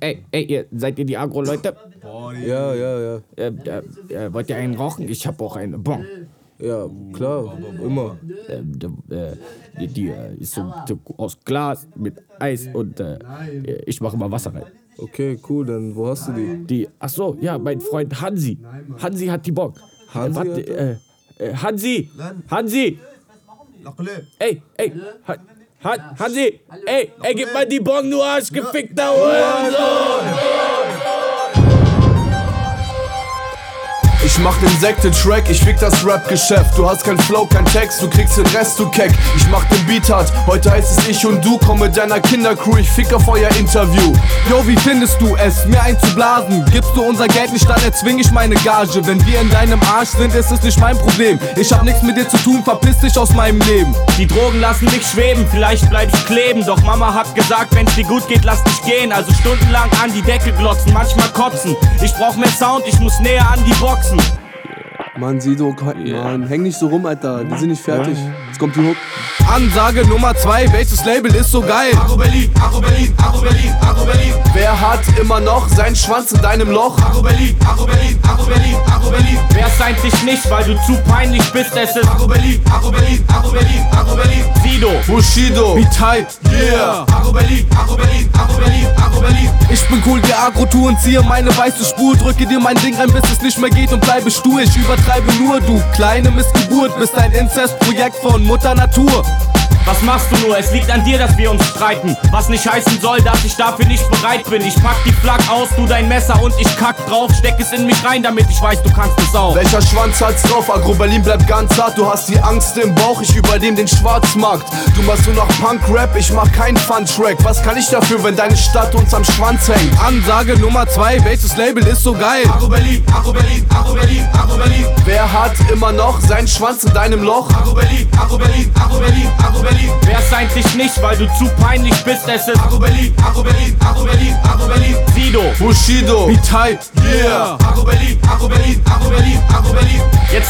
Ey, ey, ihr, seid ihr die Agro-Leute? Ja, ja, ja. Äh, äh, äh, wollt ihr einen rauchen? Ich hab auch eine. Bon. Ja, klar, immer. Äh, äh, die die äh, ist so, so aus Glas mit Eis und äh, ich mache mal Wasser rein. Okay, cool, dann wo hast du die? Die, ach so, ja, mein Freund Hansi. Hansi hat die Bock. Hansi Warte, äh, äh, Hansi! Hansi! Ey, ey, Han, Han, Hansi! Ey, ey, gib mal die Bon, du Arsch, gefickter Hurensohn! Ich mach den Sekte-Track, ich fick das Rap-Geschäft. Du hast kein Flow, kein Text, du kriegst den Rest, du Keck. Ich mach den Beat hart, heute heißt es ich und du. Komm mit deiner Kindercrew, ich fick auf euer Interview. Yo, wie findest du es, mir einzublasen? Gibst du unser Geld nicht, dann erzwing ich meine Gage. Wenn wir in deinem Arsch sind, ist es nicht mein Problem. Ich hab nichts mit dir zu tun, verpiss dich aus meinem Leben. Die Drogen lassen mich schweben, vielleicht bleib ich kleben. Doch Mama hat gesagt, wenn's dir gut geht, lass dich gehen. Also stundenlang an die Decke glotzen, manchmal kotzen. Ich brauch mehr Sound, ich muss näher an die Boxen. Mann, Sido, Mann, häng nicht so rum, Alter. Die sind nicht fertig. Jetzt kommt die Hook. Ansage Nummer 2, welches Label ist so geil? Agro Berlin, Agro Berlin, Agro Berlin, Agro Berlin. Wer hat immer noch seinen Schwanz in deinem Loch? Agro Berlin, Agro Berlin, Agro Berlin, Agro Berlin. Wär's eigentlich nicht, weil du zu peinlich bist, es ist Agro Berlin, Agro Berlin, Agro Berlin. Bushido, tight, yeah. Agro Berlin, Agro Berlin, Agro Berlin, Agro Berlin. Ich bin cool, die Agro-Tour und ziehe meine weiße Spur. Drücke dir mein Ding rein, bis es nicht mehr geht und bleibe stur. Ich übertreibe nur, du kleine Missgeburt. Bist ein Inzestprojekt von Mutter Natur. Was machst du nur? Es liegt an dir, dass wir uns streiten. Was nicht heißen soll, dass ich dafür nicht bereit bin. Ich pack die Flak aus, du dein Messer und ich kack drauf. Steck es in mich rein, damit ich weiß, du kannst es auch. Welcher Schwanz hat's drauf? Agro Berlin bleibt ganz hart. Du hast die Angst im Bauch, ich übernehm den Schwarzmarkt. Du machst nur noch Punk-Rap, ich mach keinen Fun-Track. Was kann ich dafür, wenn deine Stadt uns am Schwanz hängt? Ansage Nummer 2, welches Label ist so geil? Agro Berlin, Agro Berlin, Agro Berlin, Agro Berlin. Wer hat immer noch seinen Schwanz in deinem Loch? Agro Berlin, Agro Berlin, Agro Berlin, Agro Berlin. Wär's eigentlich nicht, weil du zu peinlich bist, es ist Agro Berlin, Agro Berlin, Agro Berlin, Agro Berlin. Sido. Bushido, tight, yeah. Berlin, Agro Berlin, Agro Berlin, Agro Berlin.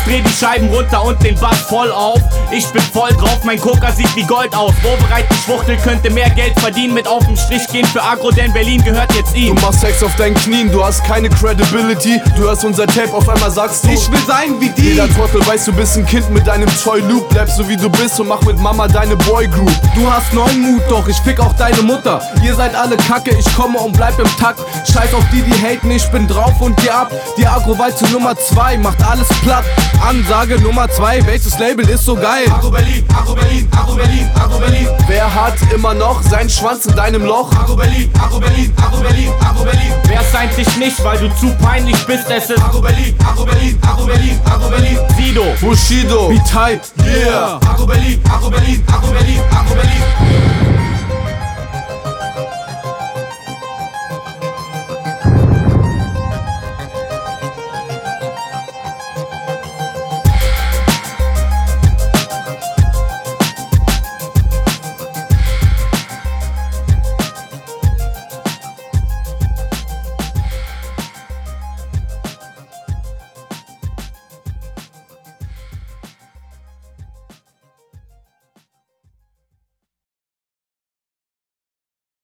Dreh die Scheiben runter und den Bass voll auf. Ich bin voll drauf, mein Koker sieht wie Gold aus. Wo bereit die Schwuchtel könnte mehr Geld verdienen. Mit auf den Strich gehen für Agro, denn Berlin gehört jetzt Du ihm. machst Sex auf deinen Knien, du hast keine Credibility. Du hörst unser Tape, auf einmal sagst du. ich will sein wie die. Jeder Trottel weiß, du bist ein Kind mit deinem Toy Loop. Bleib so wie du bist und mach mit Mama deine Boy Group. Du hast neuen Mut, doch ich fick auch deine Mutter. Ihr seid alle kacke, ich komme und bleib im Takt. Scheiß auf die, die haten, ich bin drauf und geh ab. Die Agro-Walze Nummer 2 macht alles platt. Ansage Nummer 2, welches Label ist so geil? Agro Berlin, Agro Berlin, Agro Berlin, Agro Berlin. Wer hat immer noch seinen Schwanz in deinem Loch? Agro Berlin, Agro Berlin, Agro Berlin, Agro Berlin. Wer's eigentlich nicht, weil du zu peinlich bist, es ist Agro Berlin, Agro Berlin, Agro Berlin, Agro Berlin. Sido, Bushido, Vitai, yeah. Agro Berlin, Agro Berlin, Agro Berlin, Agro Berlin.